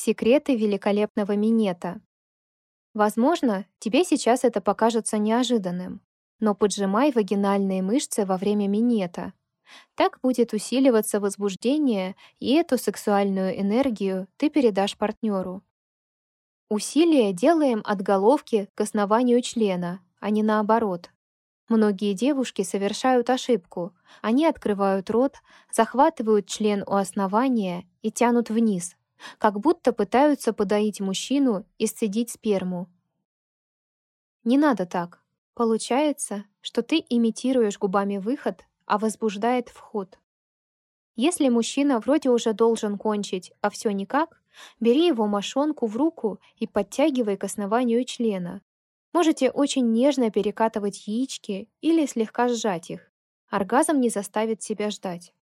Секреты великолепного минета. Возможно, тебе сейчас это покажется неожиданным, но поджимай вагинальные мышцы во время минета. Так будет усиливаться возбуждение, и эту сексуальную энергию ты передашь партнеру. Усилие делаем от головки к основанию члена, а не наоборот. Многие девушки совершают ошибку. Они открывают рот, захватывают член у основания и тянут вниз, как будто пытаются подоить мужчину и сцедить сперму. Не надо так. Получается, что ты имитируешь губами выход, а возбуждает вход. Если мужчина вроде уже должен кончить, а все никак, бери его мошонку в руку и подтягивай к основанию члена, Можете очень нежно перекатывать яички или слегка сжать их. Оргазм не заставит себя ждать.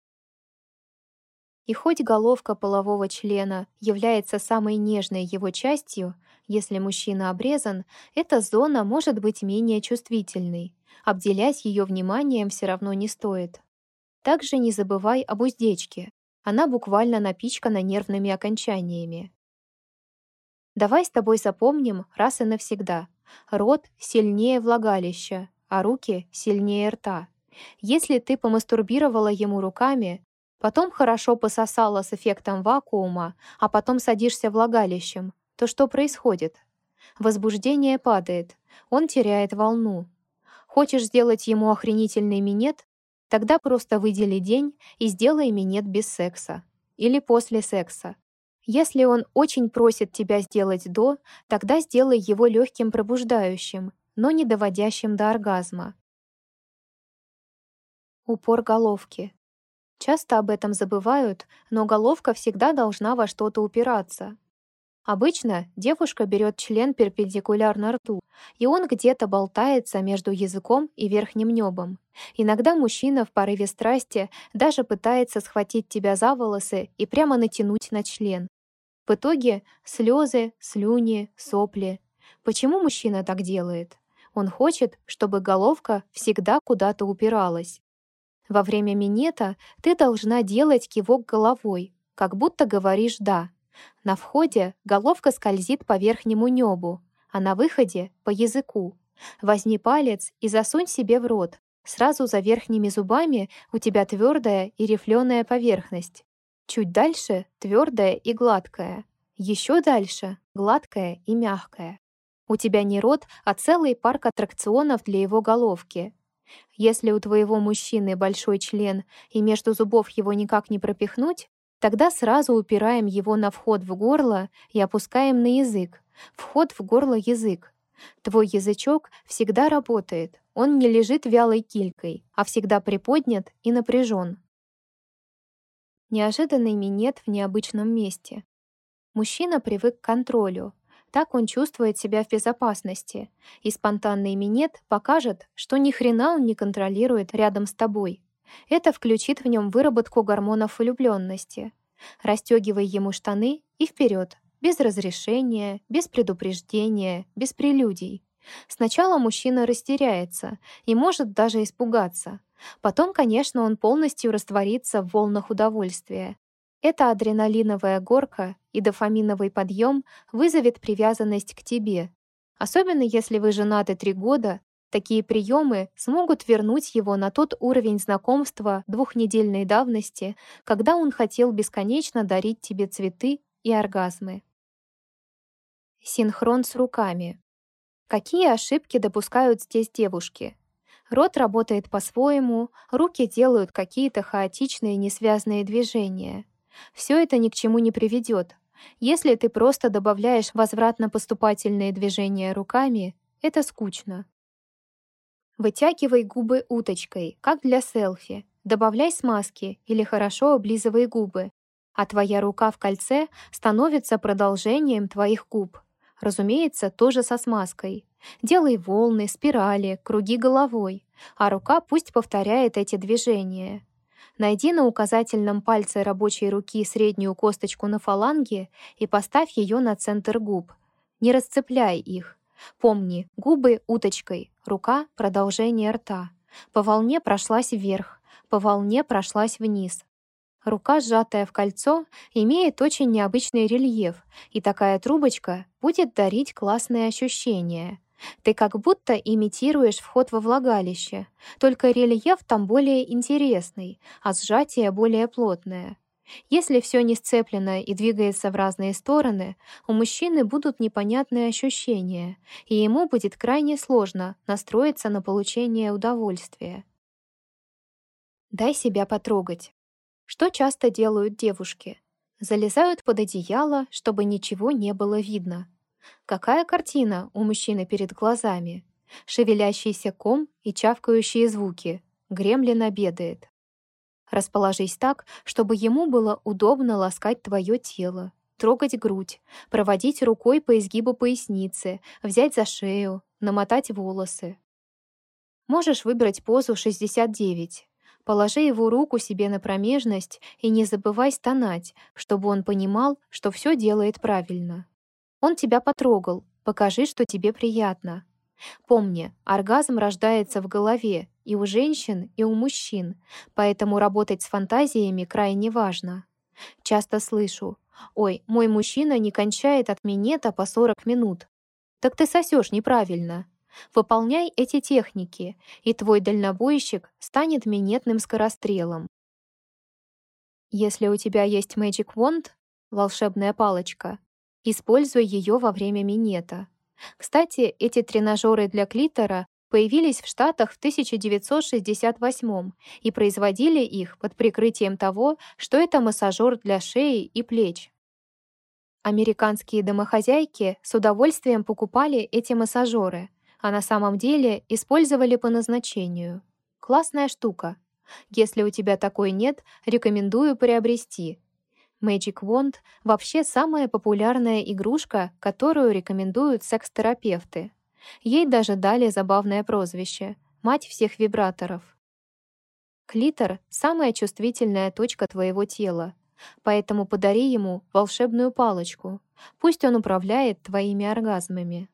И хоть головка полового члена является самой нежной его частью, если мужчина обрезан, эта зона может быть менее чувствительной. Обделять ее вниманием все равно не стоит. Также не забывай об уздечке. Она буквально напичкана нервными окончаниями. Давай с тобой запомним раз и навсегда. Рот сильнее влагалища, а руки сильнее рта. Если ты помастурбировала ему руками, потом хорошо пососала с эффектом вакуума, а потом садишься влагалищем, то что происходит? Возбуждение падает, он теряет волну. Хочешь сделать ему охренительный минет? Тогда просто выдели день и сделай минет без секса. Или после секса. Если он очень просит тебя сделать до, тогда сделай его легким пробуждающим, но не доводящим до оргазма. Упор головки. Часто об этом забывают, но головка всегда должна во что-то упираться. Обычно девушка берет член перпендикулярно рту, и он где-то болтается между языком и верхним небом. Иногда мужчина в порыве страсти даже пытается схватить тебя за волосы и прямо натянуть на член. В итоге слезы, слюни, сопли. Почему мужчина так делает? Он хочет, чтобы головка всегда куда-то упиралась. Во время минета ты должна делать кивок головой, как будто говоришь «да». На входе головка скользит по верхнему небу, а на выходе — по языку. Возьми палец и засунь себе в рот. Сразу за верхними зубами у тебя твердая и рифленая поверхность. Чуть дальше — твердая и гладкая. Еще дальше — гладкая и мягкая. У тебя не рот, а целый парк аттракционов для его головки. Если у твоего мужчины большой член и между зубов его никак не пропихнуть, тогда сразу упираем его на вход в горло и опускаем на язык. Вход в горло — язык. Твой язычок всегда работает, он не лежит вялой килькой, а всегда приподнят и напряжен. Неожиданный минет в необычном месте. Мужчина привык к контролю. Так он чувствует себя в безопасности. И спонтанный минет покажет, что ни хрена он не контролирует рядом с тобой. Это включит в нем выработку гормонов влюбленности. Расстегивай ему штаны и вперед, без разрешения, без предупреждения, без прелюдий. Сначала мужчина растеряется и может даже испугаться, Потом, конечно, он полностью растворится в волнах удовольствия. Эта адреналиновая горка и дофаминовый подъем вызовет привязанность к тебе. Особенно если вы женаты три года, такие приемы смогут вернуть его на тот уровень знакомства двухнедельной давности, когда он хотел бесконечно дарить тебе цветы и оргазмы. Синхрон с руками. Какие ошибки допускают здесь девушки? Рот работает по-своему, руки делают какие-то хаотичные несвязные движения. Все это ни к чему не приведет. Если ты просто добавляешь возвратно-поступательные движения руками, это скучно. Вытягивай губы уточкой, как для селфи. Добавляй смазки или хорошо облизывай губы. А твоя рука в кольце становится продолжением твоих губ. Разумеется, тоже со смазкой. Делай волны, спирали, круги головой, а рука пусть повторяет эти движения. Найди на указательном пальце рабочей руки среднюю косточку на фаланге и поставь ее на центр губ. Не расцепляй их. Помни, губы уточкой, рука — продолжение рта. По волне прошлась вверх, по волне прошлась вниз. Рука, сжатая в кольцо, имеет очень необычный рельеф, и такая трубочка будет дарить классные ощущения. Ты как будто имитируешь вход во влагалище, только рельеф там более интересный, а сжатие более плотное. Если все не сцеплено и двигается в разные стороны, у мужчины будут непонятные ощущения, и ему будет крайне сложно настроиться на получение удовольствия. Дай себя потрогать. Что часто делают девушки? Залезают под одеяло, чтобы ничего не было видно. Какая картина у мужчины перед глазами? Шевелящийся ком и чавкающие звуки. Гремлин обедает. Расположись так, чтобы ему было удобно ласкать твое тело, трогать грудь, проводить рукой по изгибу поясницы, взять за шею, намотать волосы. Можешь выбрать позу 69. Положи его руку себе на промежность и не забывай стонать, чтобы он понимал, что все делает правильно. Он тебя потрогал, покажи, что тебе приятно. Помни, оргазм рождается в голове и у женщин, и у мужчин, поэтому работать с фантазиями крайне важно. Часто слышу, «Ой, мой мужчина не кончает от минета по 40 минут». Так ты сосешь неправильно. Выполняй эти техники, и твой дальнобойщик станет минетным скорострелом. Если у тебя есть Magic Wand, волшебная палочка, используй ее во время минета. Кстати, эти тренажеры для клитора появились в Штатах в 1968 и производили их под прикрытием того, что это массажер для шеи и плеч. Американские домохозяйки с удовольствием покупали эти массажеры, а на самом деле использовали по назначению. Классная штука. Если у тебя такой нет, рекомендую приобрести. Magic Wand — вообще самая популярная игрушка, которую рекомендуют секс-терапевты. Ей даже дали забавное прозвище — «Мать всех вибраторов». Клитор — самая чувствительная точка твоего тела, поэтому подари ему волшебную палочку. Пусть он управляет твоими оргазмами.